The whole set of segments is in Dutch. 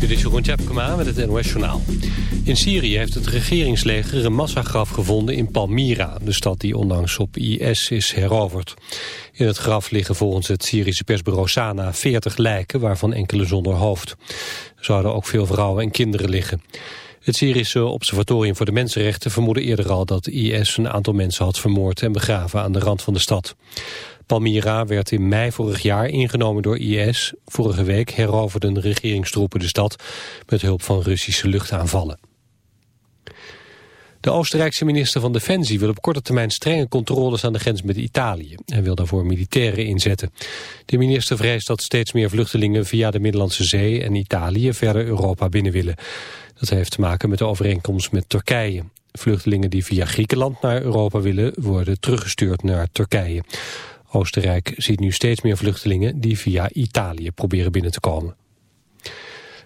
Dit is Jeroen Tjepkema met het NOS Journaal. In Syrië heeft het regeringsleger een massagraf gevonden in Palmyra... de stad die onlangs op IS is heroverd. In het graf liggen volgens het Syrische persbureau Sana 40 lijken... waarvan enkele zonder hoofd. Er zouden ook veel vrouwen en kinderen liggen. Het Syrische Observatorium voor de Mensenrechten vermoedde eerder al... dat IS een aantal mensen had vermoord en begraven aan de rand van de stad. Palmyra werd in mei vorig jaar ingenomen door IS. Vorige week heroverden de regeringstroepen de stad met hulp van Russische luchtaanvallen. De Oostenrijkse minister van Defensie wil op korte termijn strenge controles aan de grens met Italië en wil daarvoor militairen inzetten. De minister vreest dat steeds meer vluchtelingen via de Middellandse Zee en Italië verder Europa binnen willen. Dat heeft te maken met de overeenkomst met Turkije. Vluchtelingen die via Griekenland naar Europa willen worden teruggestuurd naar Turkije. Oostenrijk ziet nu steeds meer vluchtelingen die via Italië proberen binnen te komen.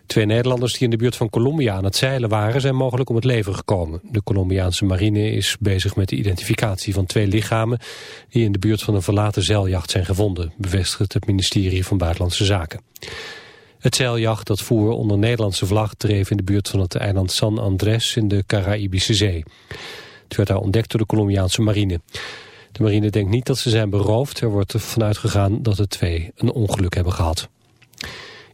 Twee Nederlanders die in de buurt van Colombia aan het zeilen waren... zijn mogelijk om het leven gekomen. De Colombiaanse marine is bezig met de identificatie van twee lichamen... die in de buurt van een verlaten zeiljacht zijn gevonden... bevestigt het ministerie van Buitenlandse Zaken. Het zeiljacht dat voer onder Nederlandse vlag... dreef in de buurt van het eiland San Andrés in de Caraïbische Zee. Het werd daar ontdekt door de Colombiaanse marine. De marine denkt niet dat ze zijn beroofd. Er wordt ervan uitgegaan dat de twee een ongeluk hebben gehad.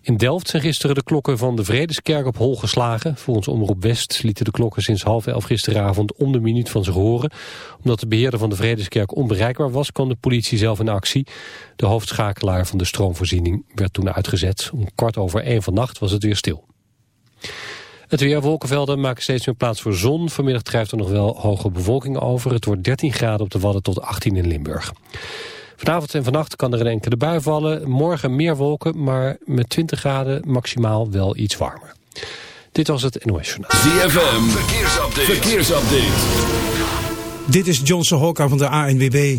In Delft zijn gisteren de klokken van de Vredeskerk op hol geslagen. Volgens Omroep West lieten de klokken sinds half elf gisteravond om de minuut van zich horen. Omdat de beheerder van de Vredeskerk onbereikbaar was, kwam de politie zelf in actie. De hoofdschakelaar van de stroomvoorziening werd toen uitgezet. Om kwart over één vannacht was het weer stil. Het weer, wolkenvelden maken steeds meer plaats voor zon. Vanmiddag drijft er nog wel hoge bewolking over. Het wordt 13 graden op de Wadden tot 18 in Limburg. Vanavond en vannacht kan er een enkele bui vallen. Morgen meer wolken, maar met 20 graden maximaal wel iets warmer. Dit was het NOS Journaal. ZFM, verkeersupdate. verkeersupdate. Dit is Johnson Hokka van de ANWB.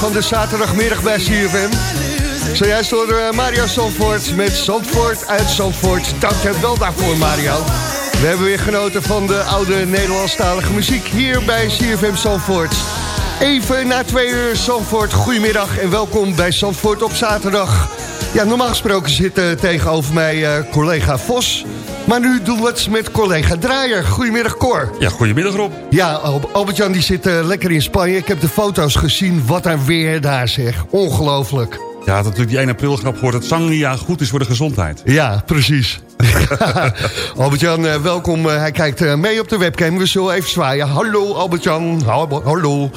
Van de zaterdagmiddag bij CFM. Zojuist door Mario Zandvoort met Zandvoort uit Zandvoort. Dank je wel daarvoor, Mario. We hebben weer genoten van de oude Nederlandstalige muziek hier bij CFM Zandvoort. Even na twee uur Zandvoort, goedemiddag en welkom bij Zandvoort op zaterdag. Ja, normaal gesproken zit eh, tegenover mij eh, collega Vos. Maar nu doen we het met collega Draaier. Goedemiddag, Cor. Ja, goedemiddag Rob. Ja, Al- Albert-Jan die zit eh, lekker in Spanje. Ik heb de foto's gezien. Wat een weer daar zeg. Ongelooflijk. Ja, had natuurlijk die 1 april grap gehoord dat Sangria goed is voor de gezondheid. Ja, precies. Albert-Jan, eh, welkom. Eh, hij kijkt mee op de webcam. We zullen even zwaaien. Hallo Albert-Jan. Hallo.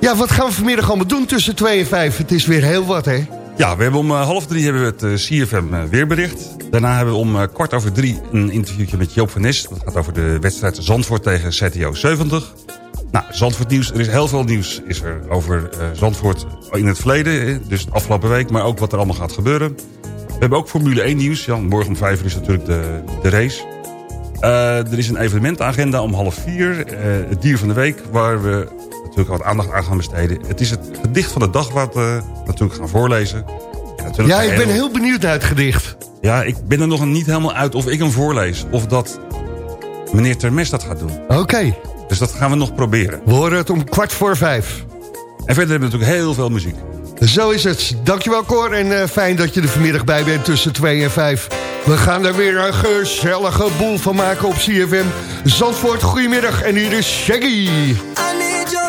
Ja, wat gaan we vanmiddag allemaal doen tussen 2 en 5? Het is weer heel wat, hè? Ja, we hebben om eh, half drie hebben we het eh, CFM eh, weerbericht. Daarna hebben we om kwart over drie een interviewtje met Joop van Nes. Dat gaat over de wedstrijd Zandvoort tegen CTO 70. Nou, Zandvoort nieuws. Er is heel veel nieuws is er over Zandvoort in het verleden. Dus de afgelopen week, maar ook wat er allemaal gaat gebeuren. We hebben ook Formule 1 nieuws. Ja, morgen om vijf uur is natuurlijk de, de race. Er is een evenementagenda om half vier. het dier van de week, waar we natuurlijk wat aandacht aan gaan besteden. Het is het gedicht van de dag wat we natuurlijk gaan voorlezen. Ja, ik ben heel- heel benieuwd naar het gedicht. Ja, ik ben er nog niet helemaal uit of ik hem voorlees. Of dat meneer Termes dat gaat doen. Oké, Dus dat gaan we nog proberen. we horen het om kwart voor vijf. En verder hebben we natuurlijk heel veel muziek. Zo is het. Dankjewel Cor en eh, fijn dat je er vanmiddag bij bent tussen 2 en 5. We gaan er weer een gezellige boel van maken op CFM. Zandvoort, goedemiddag en hier is Shaggy. I need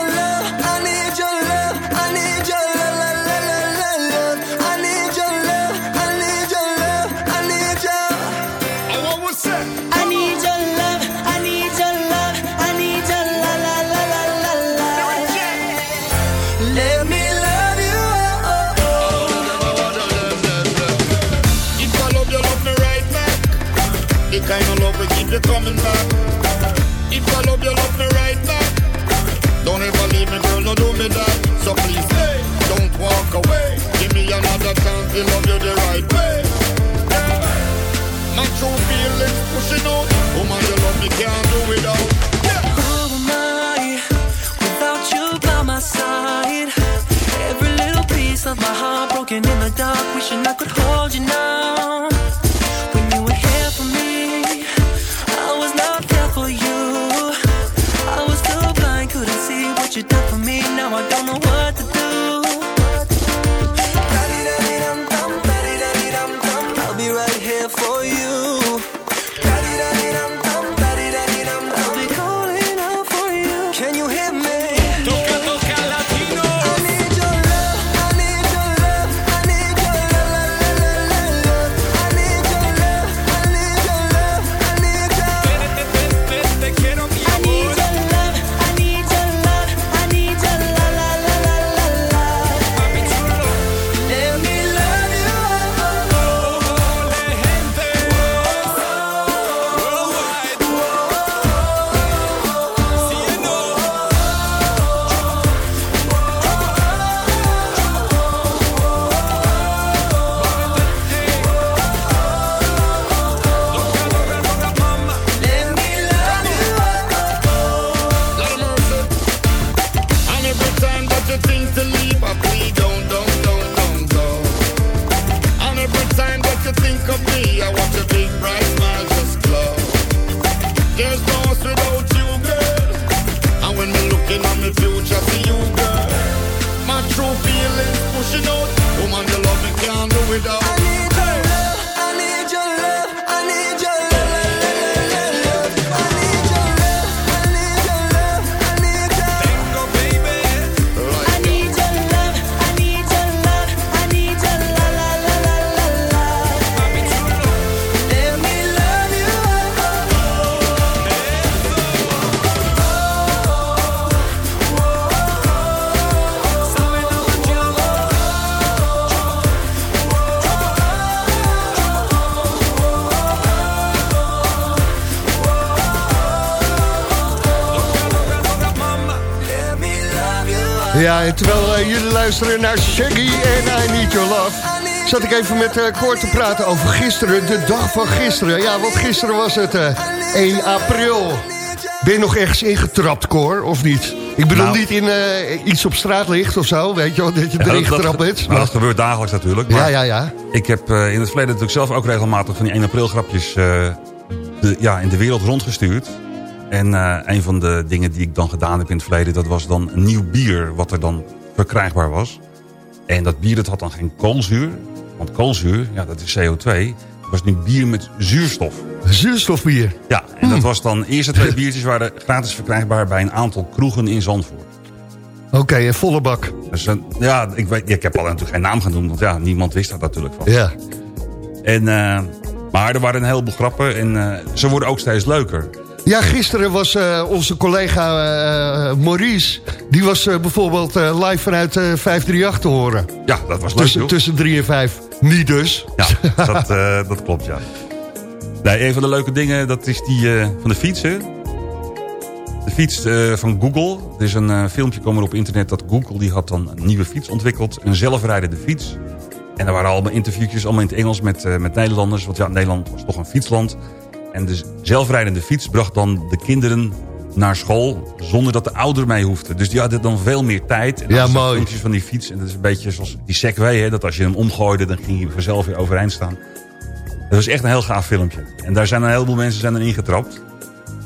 another chance to love you Ja, en terwijl eh, jullie luisteren naar Shaggy en I Need Your Love... zat ik even met eh Cor te praten over gisteren, de dag van gisteren. Ja, want gisteren was het eh, 1 april. Ben je nog ergens ingetrapt, Cor, of niet? Ik bedoel Nou. niet in eh, iets op straat ligt of zo, weet je wel, dat je Ja, erin getrapt bent. nou, Maar- dat gebeurt dagelijks natuurlijk. ja, Maar ja, ja. ik heb eh, in het verleden natuurlijk zelf ook regelmatig van die 1 april grapjes eh, de, ja, in de wereld rondgestuurd. En eh, een van de dingen die ik dan gedaan heb in het verleden... dat was dan een nieuw bier wat er dan verkrijgbaar was. En dat bier dat had dan geen koolzuur. Want koolzuur, ja, dat is CO2. Het was nu bier met zuurstof. Zuurstofbier. Ja, en dat was dan... eerste twee biertjes waren gratis verkrijgbaar... bij een aantal kroegen in Zandvoort. Oké, een volle bak. Dus eh, ja, ik, weet, ik heb al natuurlijk geen naam gaan doen... want ja, niemand wist daar natuurlijk van. Ja. En, eh, maar er waren een heleboel grappen en ze worden ook steeds leuker. Ja, gisteren was eh, onze collega eh, Maurice... die was eh, bijvoorbeeld eh, live vanuit eh 538 te horen. Ja, dat was leuk, Tussen, tussen 3 en 5. Niet dus. Ja, dat, eh, dat klopt, ja. Nee, een van de leuke dingen, dat is die eh, van de fietsen. De fiets eh, van Google. Er is een eh, filmpje komen op internet dat Google... die had dan een nieuwe fiets ontwikkeld. Een zelfrijdende fiets. En er waren allemaal interviewtjes, allemaal in het Engels met, eh, met Nederlanders. Want ja, Nederland was toch een fietsland. En de zelfrijdende fiets bracht dan de kinderen naar school... zonder dat de ouder mee hoefde. Dus die hadden dan veel meer tijd. En Ja, mooi. van die fiets. En dat is een beetje zoals die Segway, hè, dat als je hem omgooide... dan ging hij vanzelf weer overeind staan. Dat was echt een heel gaaf filmpje. En daar zijn een heleboel mensen zijn erin getrapt.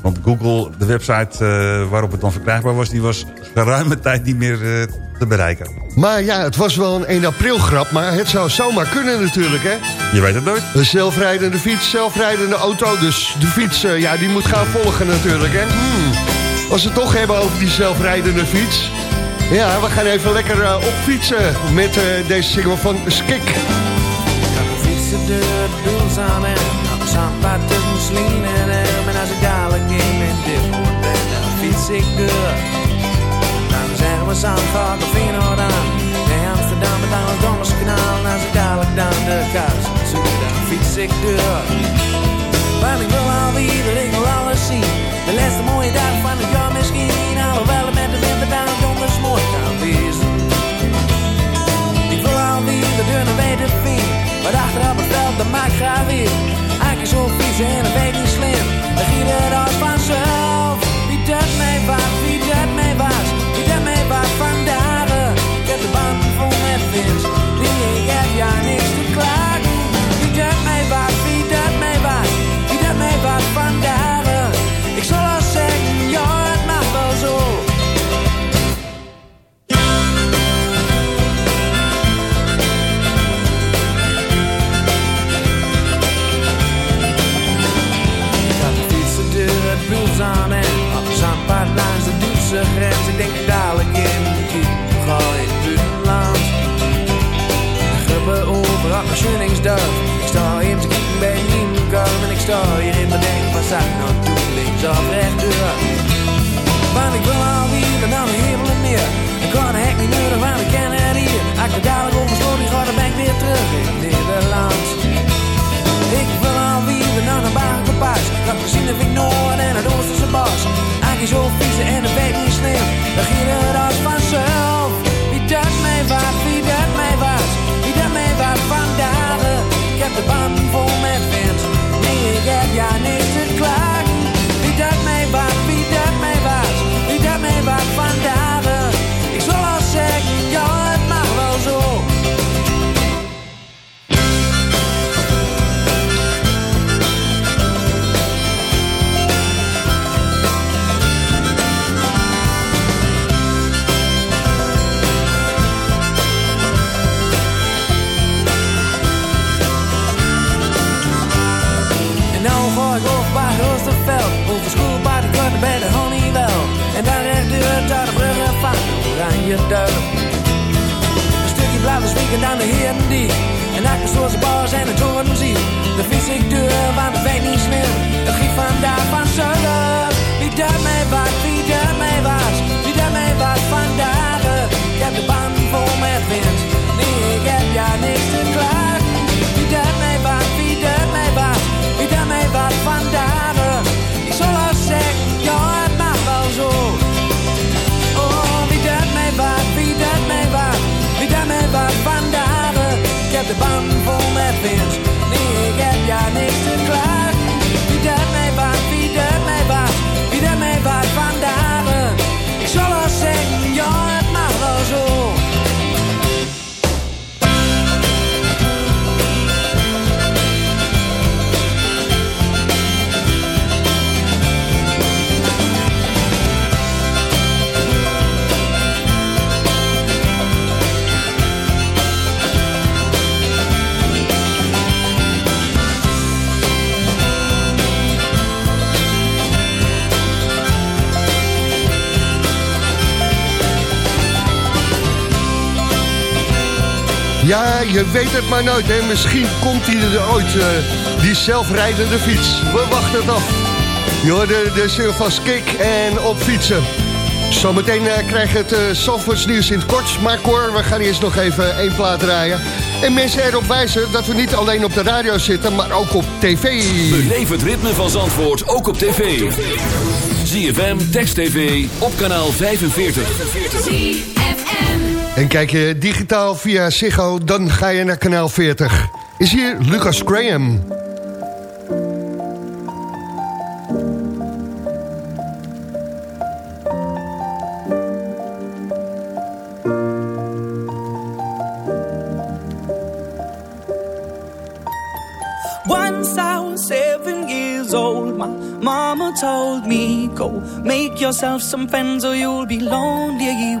Want Google, de website eh, waarop het dan verkrijgbaar was... die was geruime tijd niet meer eh, te bereiken. Maar ja, het was wel een 1 april grap, maar het zou zomaar kunnen natuurlijk, hè? Je weet het nooit. Een zelfrijdende fiets, zelfrijdende auto. Dus de fiets, eh, ja, die moet gaan volgen natuurlijk, hè? Hmm. Als we het toch hebben over die zelfrijdende fiets. Ja, we gaan even lekker eh, opfietsen met eh, deze single van Skik. fietsen de doels aan en op zandpad tussen Slien en in diphoorn ben, dan fiets ik door. Dan zeggen we Zandvoort of Feyenoord aan. Nee, Amsterdam met aan het Dommerskanaal. Als ik dadelijk dan de kast zoek, dan fiets ik door. Want ik wil alweer, ik wil alles zien. De laatste mooie dag van het jaar misschien. Alhoewel het met de winter dan donders mooi kan wezen. Ik wil alweer de deur naar weten vind. Maar achter op het veld, dat maakt graag weer. Eigenlijk zo fietsen en dat weet niet slim. Dan ging het als. Wie dat mij Ik sta hier te kijken bij Nienkorf en ik sta hier in mijn denk, wat zou ik nou doen, links of rechtdoor? Want ik wil alweer naar de hemel en neer. Ik kan de hek niet nodig, want ik ken het hier. Ik er dadelijk over sloot, die ga dan ben ik weer terug in Nederland. Ik wil alweer naar de Bagenpaas. Dat gezien heb ik Noord en het Oosterse bos. Eigenlijk zo fietsen en het weet niet slim. Dan ging het als vanzelf. Wie dat mij was, wie dat de band vol met vent. Nee, ik heb de Een stukje blauwe spieken aan de heren die. En achter zoals de bars en de toren zie De fiets ik deur, want het weet niet slim Het giet vandaag van zullen Wie mij was, wie mij was Wie mij was vandaag Ik heb de band vol met wind. Nee, ik heb ja niks te klagen Wie mij was, wie mij was Wie mij was vandaag Ik zal al zeggen, ja het mag wel zo de band vol met wind Nee, ik Ja, je weet het maar nooit. Hè. Misschien komt hij er ooit, eh, die zelfrijdende fiets. We wachten het af. Je hoorde de van Skik en op fietsen. Zometeen eh, krijg je het uh, Zandvoorts nieuws in het kort. Maar Cor, we gaan eerst nog even één plaat draaien. En mensen erop wijzen dat we niet alleen op de radio zitten, maar ook op tv. Beleef het ritme van Zandvoort ook op tv. ZFM, Text TV, op kanaal 45. En kijk je digitaal via Ziggo, dan ga je naar kanaal 40. Is hier Lucas Graham. Was seven years old, mama told me, Go make yourself some friends or you'll be lonely.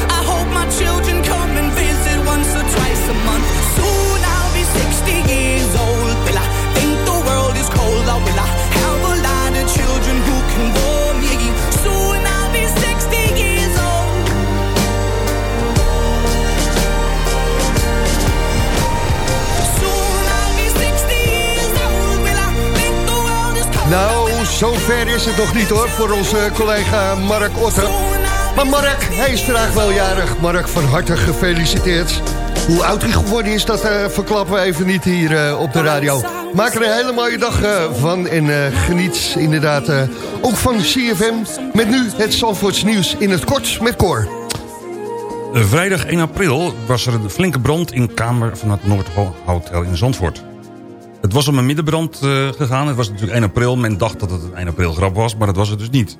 Nou, zover is het nog niet hoor, voor onze collega Mark Otter. Maar Mark, hij is vandaag wel jarig. Mark, van harte gefeliciteerd. Hoe oud hij geworden is, dat eh, verklappen we even niet hier eh, op de radio. Maak er een hele mooie dag eh, van en geniet inderdaad ook van CFM. Met nu het Zandvoorts nieuws in het kort met. Eh, Vrijdag 1 april was er een flinke brand in kamer van het Noordhotel in Zandvoort. Het was om een middenbrand eh, gegaan. Het was natuurlijk 1 april. Men dacht dat het een 1 april grap was, maar dat was het dus niet.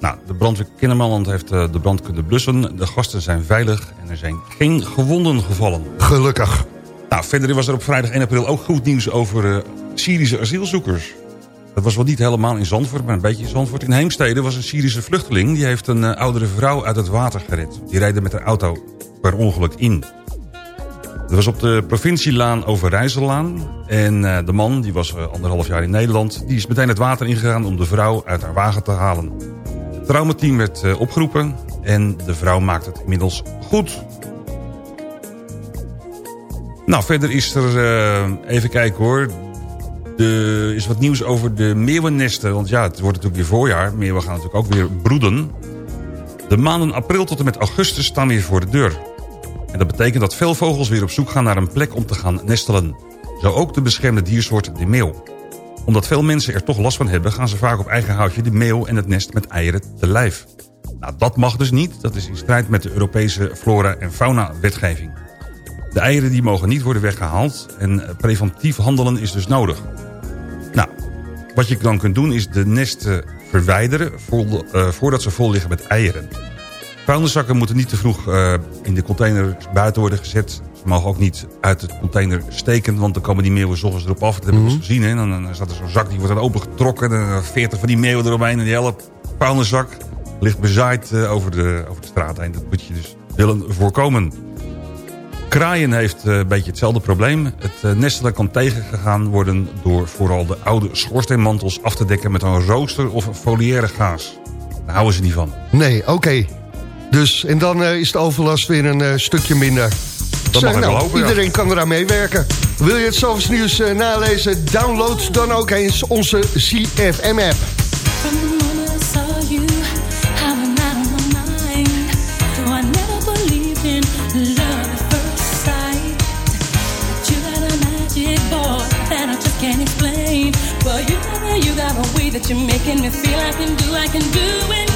Nou, de brandweer Kindermanland heeft eh, de brand kunnen blussen. De gasten zijn veilig en er zijn geen gewonden gevallen. Gelukkig. Nou, verder was er op vrijdag 1 april ook goed nieuws over eh, Syrische asielzoekers. Dat was wel niet helemaal in Zandvoort, maar een beetje in Zandvoort. In Heemstede was een Syrische vluchteling. Die heeft een oudere vrouw uit het water gered. Die rijden met haar auto per ongeluk in. Dat was op de provincielaan Overijssellaan. En eh, de man, die was eh, anderhalf jaar in Nederland... die is meteen het water ingegaan om de vrouw uit haar wagen te halen. Het traumateam werd eh, opgeroepen en de vrouw maakt het inmiddels goed. Nou, verder is er, even kijken hoor... Er is wat nieuws over de meeuwennesten. Want ja, het wordt natuurlijk weer voorjaar. Meeuwen gaan natuurlijk ook weer broeden. De maanden april tot en met augustus staan weer voor de deur. En dat betekent dat veel vogels weer op zoek gaan naar een plek om te gaan nestelen. Zo ook de beschermde diersoort de meeuw. Omdat veel mensen er toch last van hebben... gaan ze vaak op eigen houtje de meeuw en het nest met eieren te lijf. Nou, dat mag dus niet. Dat is in strijd met de Europese flora- en fauna-wetgeving. De eieren die mogen niet worden weggehaald... en eh, preventief handelen is dus nodig. Nou, wat je dan kunt doen is de nesten verwijderen... vol- eh, voordat ze vol liggen met eieren. Vuilniszakken moeten niet te vroeg eh, in de container buiten worden gezet. Ze mogen ook niet uit de container steken, want dan komen die meeuwen s ochtends erop af. Dat hebben we eens gezien. Hè? Dan, dan staat er zo'n zak, die wordt dan opengetrokken. En dan 40 van die meeuwen eromheen. En die hele vuilniszak ligt bezaaid eh, over, de, over de straat heen. Dat moet je dus willen voorkomen. Kraaien heeft eh, een beetje hetzelfde probleem. Het nestelen kan tegengegaan worden door vooral de oude schoorsteenmantels af te dekken met een rooster of een foliaire gaas. Daar houden ze niet van. Nee, oké. Dus, en dan eh, is de overlast weer een eh, stukje minder. Dat mag ik wel hopen, ja. Iedereen kan eraan meewerken. Wil je het Zalvers nieuws eh, nalezen? Download dan ook eens onze CFM-app. Can't explain. But you got, you got a way that you're making me feel I can do, I can do anything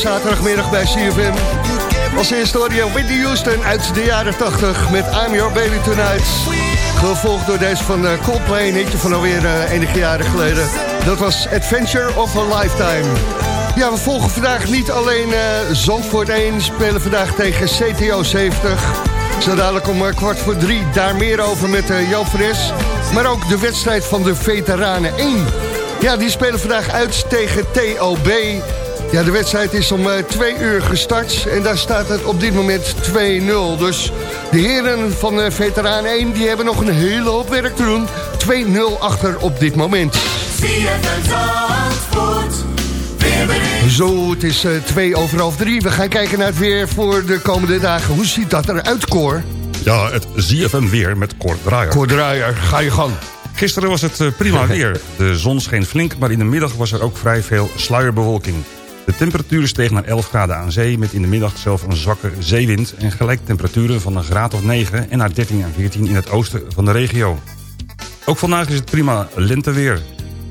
zaterdagmiddag bij CFM. Als eerste hoor Houston uit de jaren 80 met I'm Your Baby Tonight. Gevolgd door deze van eh, Coldplay, een hitje van alweer eh, enige jaren geleden. Dat was Adventure of a Lifetime. Ja, we volgen vandaag niet alleen eh, Zandvoort 1, spelen vandaag tegen CTO 70. Zo dadelijk om kwart voor drie, daar meer over met eh, Jan Fres. Maar ook de wedstrijd van de Veteranen 1. Ja, die spelen vandaag uit tegen TOB. Ja, de wedstrijd is om eh, twee uur gestart en daar staat het op dit moment 2-0. Dus de heren van uh, Veteraan 1 die hebben nog een hele hoop werk te doen. 2-0 achter op dit moment. Zo, het is eh, twee over half drie. We gaan kijken naar het weer voor de komende dagen. Hoe ziet dat eruit, Cor? Ja, het ZFM weer met Cor Draaier. Cor Draaier, ga je gang. Gisteren was het eh, prima weer. De zon scheen flink, maar in de middag was er ook vrij veel sluierbewolking. De temperatuur steeg naar 11 graden aan zee... met in de middag zelf een zwakke zeewind... en gelijk temperaturen van een graad of 9... en naar 13 en 14 in het oosten van de regio. Ook vandaag is het prima lenteweer.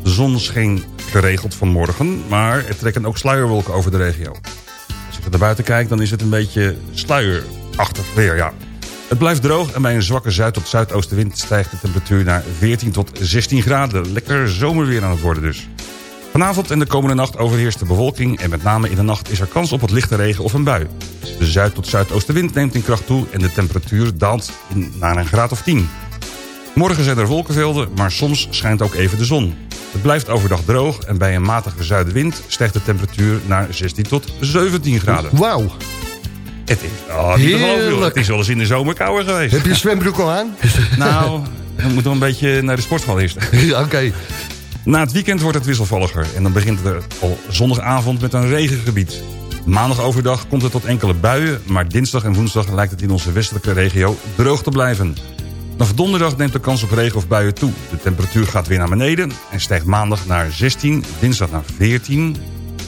De zon scheen geregeld vanmorgen... maar er trekken ook sluierwolken over de regio. Als ik naar buiten kijk, dan is het een beetje sluierachtig weer, ja. Het blijft droog en bij een zwakke zuid- tot zuidoostenwind... stijgt de temperatuur naar 14 tot 16 graden. Lekker zomerweer aan het worden dus. Vanavond en de komende nacht overheerst de bewolking... en met name in de nacht is er kans op wat lichte regen of een bui. De zuid- tot zuidoostenwind neemt in kracht toe... en de temperatuur daalt in- naar een graad of 10. Morgen zijn er wolkenvelden, maar soms schijnt ook even de zon. Het blijft overdag droog en bij een matige zuidenwind... stijgt de temperatuur naar 16 tot 17 graden. Wauw. Het is, oh, niet. Heerlijk. Het is wel eens in de zomer kouder geweest. Heb je zwembroek al aan? Nou, we moeten wel een beetje naar de sportschool eerst. Oké. Na het weekend wordt het wisselvalliger en dan begint het al zondagavond met een regengebied. Maandag overdag komt het tot enkele buien, maar dinsdag en woensdag lijkt het in onze westelijke regio droog te blijven. Vanaf donderdag neemt de kans op regen of buien toe. De temperatuur gaat weer naar beneden en stijgt maandag naar 16, dinsdag naar 14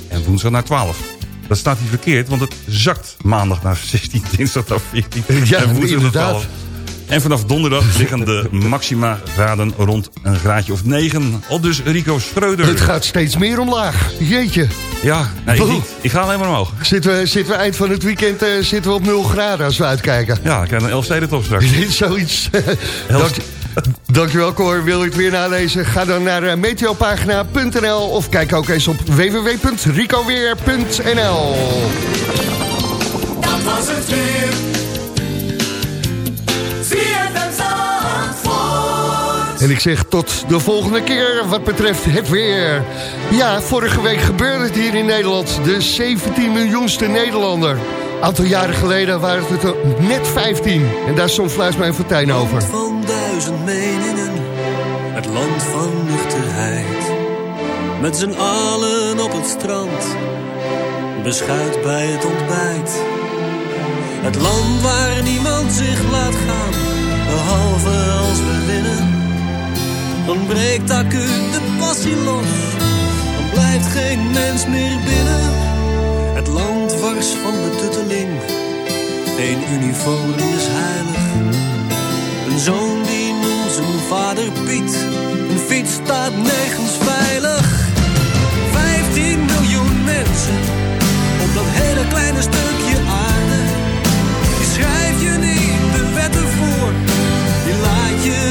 en woensdag naar 12. Dat staat hier verkeerd, want het zakt maandag naar 16, dinsdag naar 14 Ja, en woensdag naar inderdaad. 12. En vanaf donderdag liggen de maxima graden rond een graadje of 9. Al dus Rico Schreuder. Het gaat steeds meer omlaag. Jeetje. Ja, nee, ik niet. Ik ga alleen maar omhoog. Zitten we, zitten we eind van het weekend eh, zitten we op 0 graden als we uitkijken. Ja, ik krijg een Elfstedentop straks. Zoiets. Dank, dankjewel Cor. Wil je het weer nalezen? Ga dan naar eh, meteopagina.nl of kijk ook eens op www.ricoweer.nl Dat was het weer. En ik zeg tot de volgende keer wat betreft het weer. Ja, vorige week gebeurde het hier in Nederland. De 17 miljoenste Nederlander. Aantal jaren geleden waren het er net 15. En daar stond Fluismijn Fortuin over. van duizend meningen, het land van nuchterheid. Met z'n allen op het strand, beschuit bij het ontbijt. Het land waar niemand zich laat gaan, behalve als we winnen. Dan breekt acuut de passie los, dan blijft geen mens meer binnen. Het land wars van betutteling, één uniform is heilig. Een zoon die noemt zijn vader Piet. Een fiets staat nergens veilig. 15 miljoen mensen op dat hele kleine stukje aarde. Die schrijf je niet de wetten voor, die laat je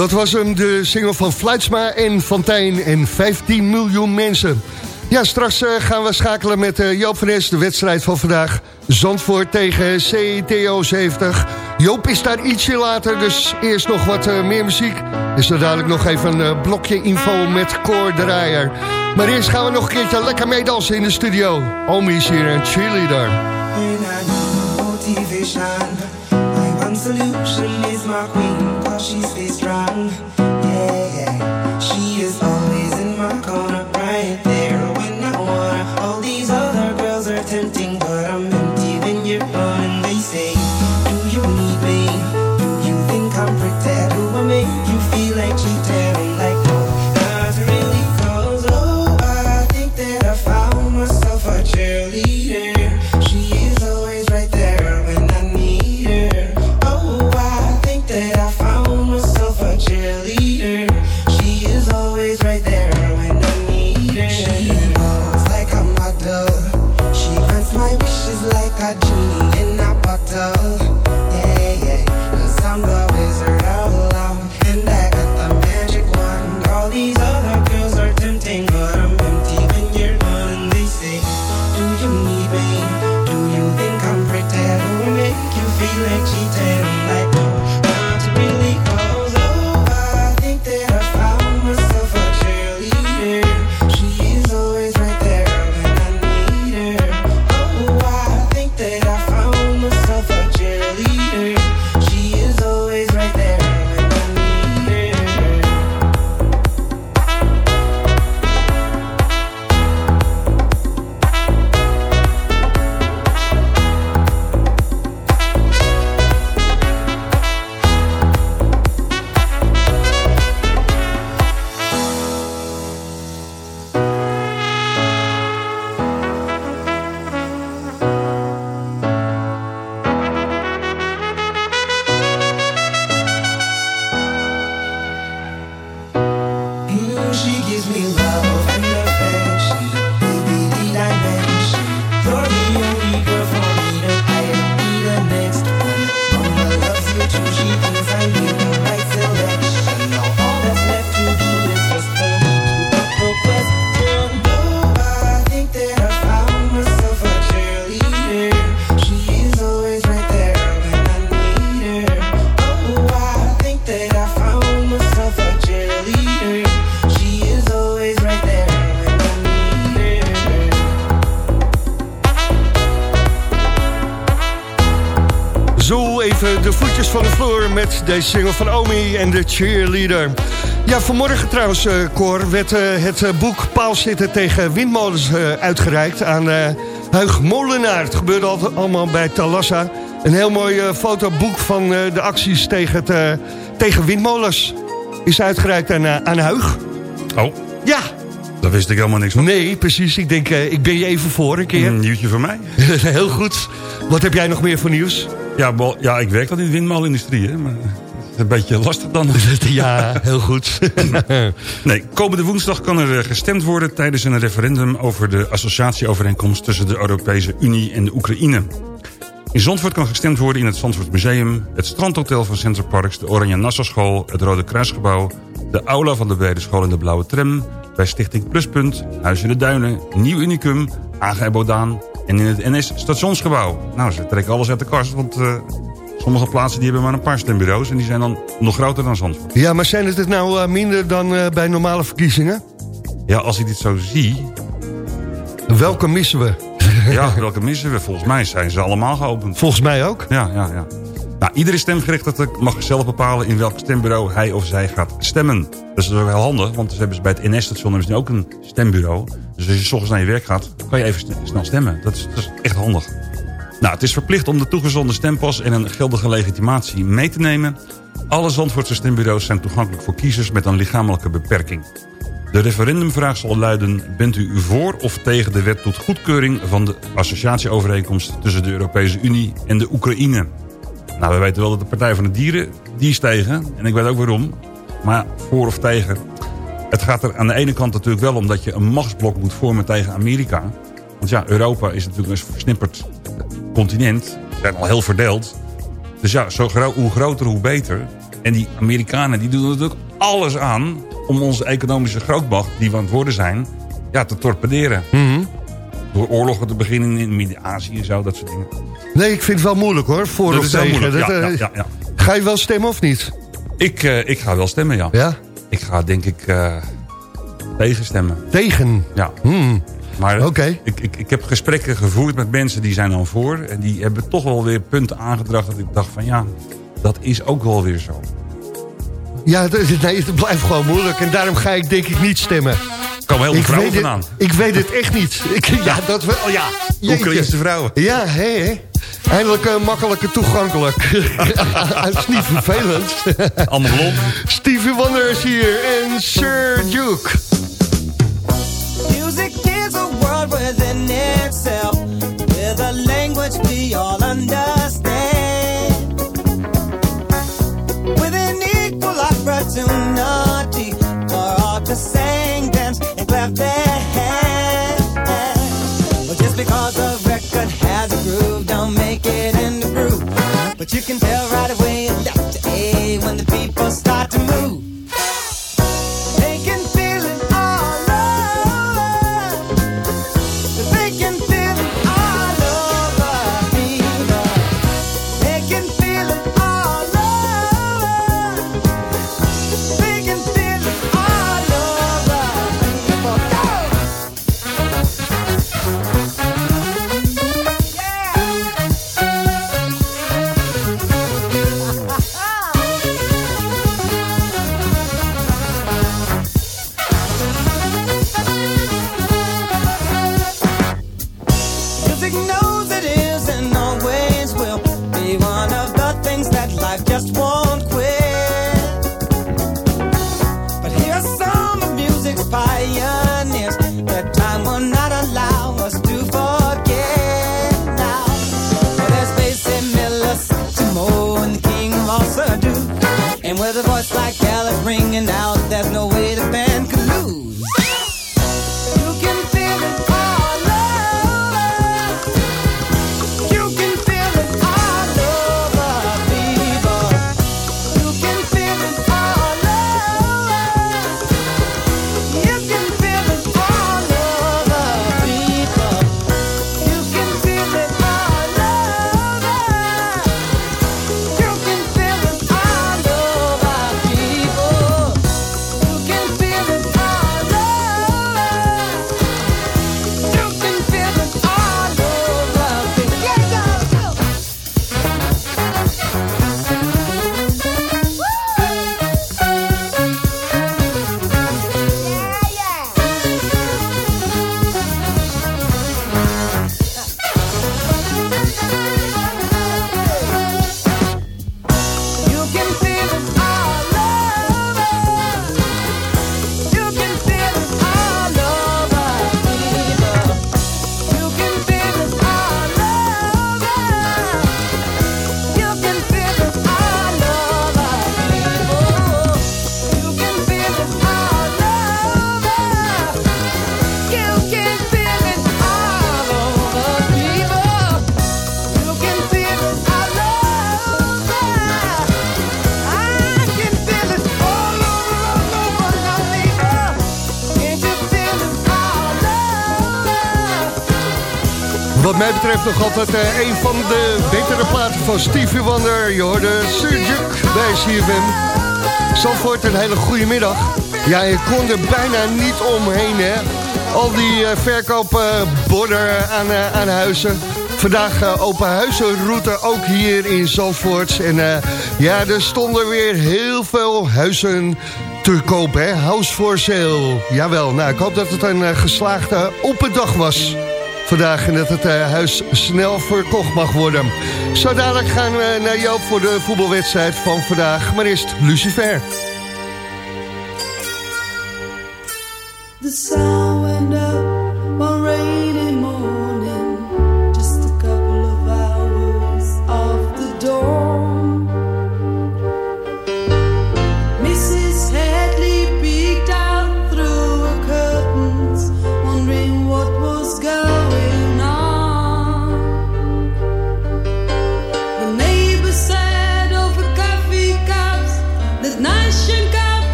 Dat was hem, de single van Fluitsma en Fantijn en 15 miljoen mensen. Ja, straks eh, gaan we schakelen met eh, Joop van de wedstrijd van vandaag. Zandvoort tegen CTO 70. Joop is daar ietsje later, dus eerst nog wat eh, meer muziek. Dus dan dadelijk nog even een blokje info met Cor Draaier. Maar eerst gaan we nog een keertje lekker meedansen in de studio. Omi is hier een cheerleader. When I motivation, my one solution is my queen, she stays strong. Yeah. Deze single van Omi en de cheerleader. Ja, vanmorgen trouwens, eh Cor, werd eh, het eh, boek Paal zitten tegen windmolens uitgereikt aan Huig Molenaar. Het gebeurde al, allemaal bij Talassa. Een heel mooi fotoboek van de acties tegen, het, tegen windmolens is uitgereikt aan, aan Huig. Oh, Ja, daar wist ik helemaal niks van. nee, precies. Ik denk, ik ben je even voor een keer. Een nieuwtje voor mij. heel goed. Wat heb jij nog meer voor nieuws? Ja, ja ik werk dan in de windmolenindustrie, hè. Maar het is een beetje lastig dan. ja, heel goed. Nee, komende woensdag kan er eh, gestemd worden tijdens een referendum over de associatieovereenkomst tussen de Europese Unie en de Oekraïne. In Zandvoort kan gestemd worden in het Zandvoort Museum, het strandhotel van Center Parks, de Oranje Nassau School, het Rode Kruisgebouw, de aula van de Brede School en de Blauwe Tram, bij Stichting Pluspunt, Huis in de Duinen, Nieuw Unicum, AG Bodaan en in het NS Stationsgebouw. Nou, ze trekken alles uit de kast, want eh, sommige plaatsen die hebben maar een paar stembureaus en die zijn dan nog groter dan Zandvoort. Ja, maar zijn het nou eh, minder dan eh, bij normale verkiezingen? Ja, als ik dit zo zie, Welke missen we? ja, welke missen we? Volgens mij zijn ze allemaal geopend. Volgens mij ook. Ja, ja, ja. Nou, iedere stemgerechtigde mag zelf bepalen in welk stembureau hij of zij gaat stemmen. Dat is heel handig, want ze hebben bij het NS-station hebben ze nu ook een stembureau. Dus als je s ochtends naar je werk gaat, kan je even sne- snel stemmen. Dat is, dat is echt handig. Nou, het is verplicht om de toegezonden stempas en een geldige legitimatie mee te nemen. Alle Zandvoortse stembureaus zijn toegankelijk voor kiezers met een lichamelijke beperking. De referendumvraag zal luiden... bent u voor of tegen de wet tot goedkeuring... van de associatieovereenkomst tussen de Europese Unie en de Oekraïne? Nou, we weten wel dat de Partij van de Dieren, die is tegen. En ik weet ook waarom. Maar voor of tegen... Het gaat er aan de ene kant natuurlijk wel om dat je een machtsblok moet vormen tegen Amerika. Want ja, Europa is natuurlijk een versnipperd continent. We zijn al heel verdeeld. Dus ja, zo gro- hoe groter, hoe beter. En die Amerikanen die doen natuurlijk alles aan... om onze economische grootmacht, die we aan het worden zijn... Ja, te torpederen. Door oorlogen te beginnen in Midden-Azië en zo, dat soort dingen. Nee, ik vind het wel moeilijk hoor, voor Dat of tegen. Dat, ja, eh, ja, ja, Ga je wel stemmen of niet? Ik, eh, ik ga wel stemmen, ja. Ja? Ik ga denk ik eh tegen stemmen. Tegen? Ja. Hmm. Maar Oké. ik, ik, ik heb gesprekken gevoerd met mensen die zijn dan voor. En die hebben toch wel weer punten aangedragen dat ik dacht van ja, dat is ook wel weer zo. Ja, het, nee, het blijft gewoon moeilijk. En daarom ga ik denk ik niet stemmen. Er komen heel Ik vrouwen vandaan. ik weet het echt niet. Ik, ja, dat wel. Ja. Oekraïnse vrouwen. Ja, hé, hé. Eindelijk uh, makkelijker toegankelijk. Het is niet vervelend. Blond. Stevie Wonder is hier en Sir Duke. Music is a world within itself, But you can tell right away left to A when the people start to move. Now. out. Betreft nog altijd eh, een van de betere platen van Stevie Wonder. Je hoorde Surjuk bij CFM. Zandvoort, een hele goede middag. Ja, je kon er bijna niet omheen, hè. Al die eh, verkoopborden aan, eh, aan huizen. Vandaag open huizenroute ook hier in Zandvoort. En ja, er stonden weer heel veel huizen te koop, hè. House for sale. Jawel, nou, ik hoop dat het een geslaagde open dag was vandaag... en dat het eh, huis snel verkocht mag worden. Zo dadelijk gaan we naar Joop voor de voetbalwedstrijd van vandaag. Maar eerst Lucifer. The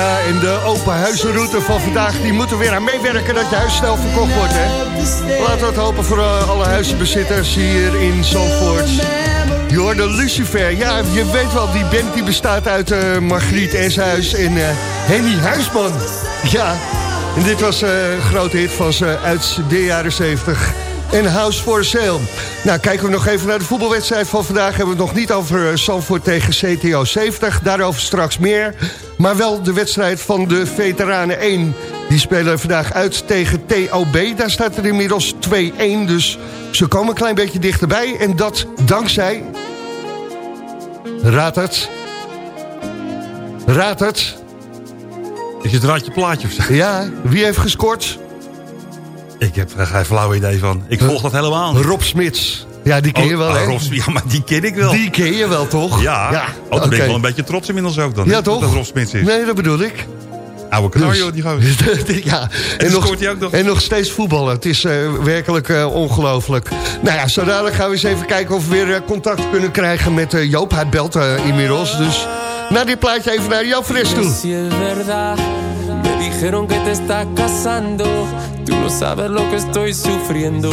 Ja, en de open huizenroute van vandaag... die moeten weer aan meewerken dat je huis snel verkocht wordt, hè? Laten we het hopen voor eh, alle huizenbezitters hier in Zandvoort. Je hoorde Lucifer. Ja, je weet wel, die band die bestaat uit eh, Margriet Eshuis en eh Henny Huisman. Ja, en dit was een grote hit van ze uit de jaren 70. En House for Sale. Nou, kijken we nog even naar de voetbalwedstrijd van vandaag. Hebben we het nog niet over Zandvoort tegen CTO 70. Daarover straks meer. Maar wel de wedstrijd van de Veteranen 1. Die spelen vandaag uit tegen TOB. Daar staat er inmiddels 2-1. Dus ze komen een klein beetje dichterbij. En dat dankzij... Raad het. Raad het. Is het raadje plaatje of zo? Ja, wie heeft gescoord? Ik heb er geen flauw idee van. Ik volg dat helemaal niet. Rob Smits. Ja, die ken je Oh, wel, ah, hè? Rob Smits, ja, maar die ken ik wel. Die ken je wel, toch? Ja, ja. Oh, daar ben ik wel een beetje trots inmiddels ook dan. Ja, toch? Dat Rob Smits is. Nee, dat bedoel ik. Oude knar, Dus- joh, die gozer. ja, En hij ook nog. en nog steeds voetballen. Het is eh, werkelijk eh, ongelooflijk. Nou ja, zo dadelijk gaan we eens even kijken of we weer eh, contact kunnen krijgen met eh, Joop. Hij belt eh, inmiddels, dus na dit plaatje even naar Joop Fres toe. Me dijeron que te estás casando. Tú no sabes lo que estoy sufriendo.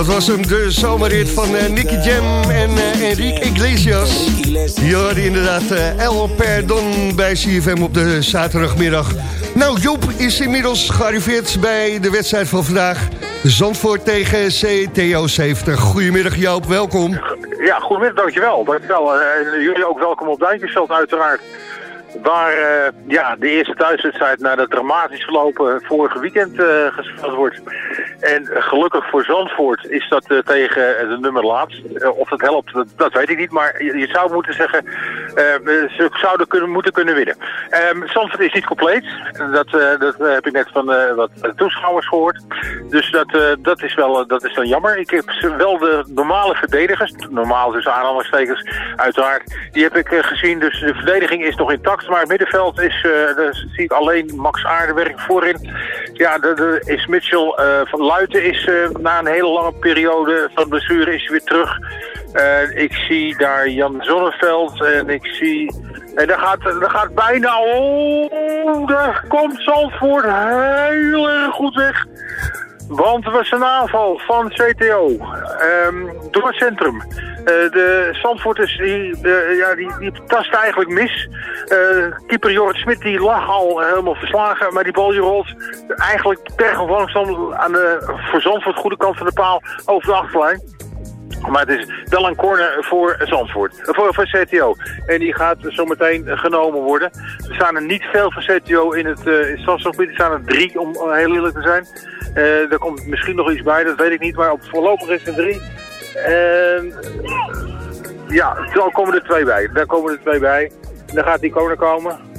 Dat was hem, de zomerrit van eh, Nicky Jam en eh, Enrique Iglesias. Hoorde inderdaad eh, El Perdon bij CFM op de zaterdagmiddag. Nou, Joep is inmiddels gearriveerd bij de wedstrijd van vandaag. Zandvoort tegen CTO 70. Goedemiddag Joop, welkom. Ja, goedemiddag, dankjewel. dankjewel. En jullie ook welkom op Duintjesveld uiteraard. Waar eh, ja, de eerste thuiswedstrijd na de dramatisch verlopen vorige weekend eh, gespeeld wordt. En gelukkig voor Zandvoort is dat eh, tegen de nummer laatst. Of dat helpt, dat, dat weet ik niet. Maar je, zou moeten zeggen, ze zouden kunnen, moeten kunnen winnen. Ehm Zandvoort is niet compleet. Dat, dat heb ik net van wat toeschouwers gehoord. Dus dat, dat, is wel, dat is dan jammer. Ik heb wel de normale verdedigers, normaal dus aanhalingstekens uiteraard, die heb ik gezien. Dus de verdediging is nog intact. Maar het middenveld is, eh daar zie alleen Max Aardewerk voorin. Ja, de, is Mitchell eh, van Luiten is eh, na een hele lange periode van blessure is weer terug. Ik zie daar Jan Zonneveld en ik zie... En daar gaat, daar gaat bijna... Oh, daar komt Zandvoort heel erg goed weg. Want er was een aanval van CTO ehm, door het centrum. Eh, de Zandvoorters die, eh, ja, die, die eigenlijk mis. Eh, keeper Jorrit Smit die lag al helemaal verslagen, maar die bal die rolt eigenlijk per langzaam aan de voor Zandvoort goede kant van de paal over de achterlijn. Maar het is wel een corner voor Zandvoort, eh, voor, voor CTO. En die gaat zometeen genomen worden. Er staan er niet veel van CTO in het, uh, strafschopgebied. Er staan er drie, om heel eerlijk te zijn. Er komt misschien nog iets bij, dat weet ik niet. Maar op voorlopig is er drie. En ja, dan komen er twee bij. Daar komen er twee bij. En dan gaat die corner komen.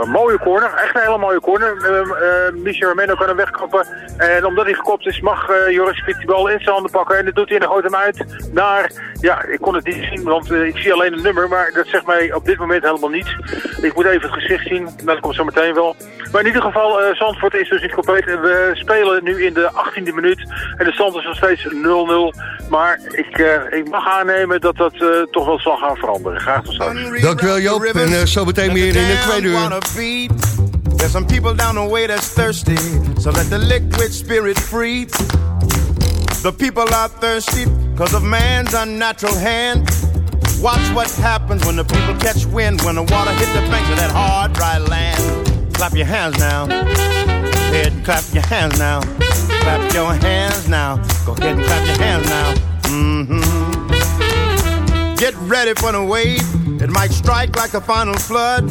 Een mooie corner, echt een hele mooie corner. Uh, uh, Michel Romero kan hem wegkappen. En omdat hij gekopt is, mag uh, Joris Piet die bal in zijn handen pakken. En dat doet hij en dan gooit hem uit naar... Ja, ik kon het niet zien, want ik zie alleen een nummer. Maar dat zegt mij op dit moment helemaal niets. Ik moet even het gezicht zien. Nou, dat komt zo meteen wel. Maar in ieder geval, Zandvoort is dus niet compleet. We spelen nu in de 18e minuut. En de stand is nog steeds 0-0. Maar ik, ik mag aannemen dat dat toch wel zal gaan veranderen. Graag tot straks. Dankjewel Joop. En zo meteen meer in de tweede uur. Feet. There's some people down the way that's thirsty, so let the liquid spirit free. The people are thirsty because of man's unnatural hand. Watch what happens when the people catch wind, when the water hit the banks of that hard, dry land. Clap your hands now. Go ahead and clap your hands now. Clap your hands now. Go ahead and clap your hands now. Mm-hmm. Get ready for the wave. It might strike like a final flood.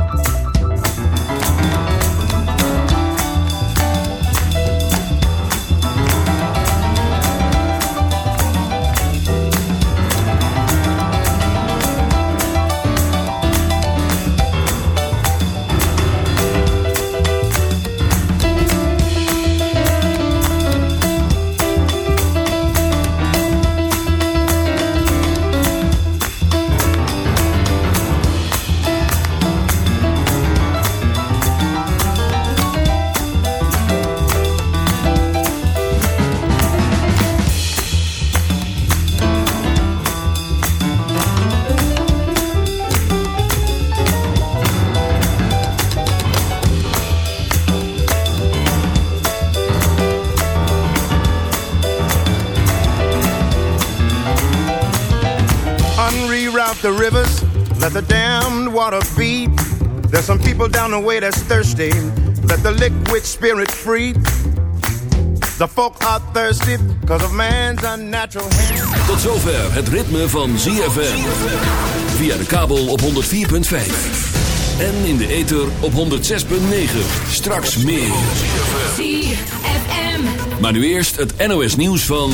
People down the way that's thirsty. Let the liquid spirit free. The folk are thirsty because of man's unnatural hand. Tot zover het ritme van ZFM. Via de kabel op 104.5. En in de ether op 106.9. Straks meer. ZFM. Maar nu eerst het NOS nieuws van...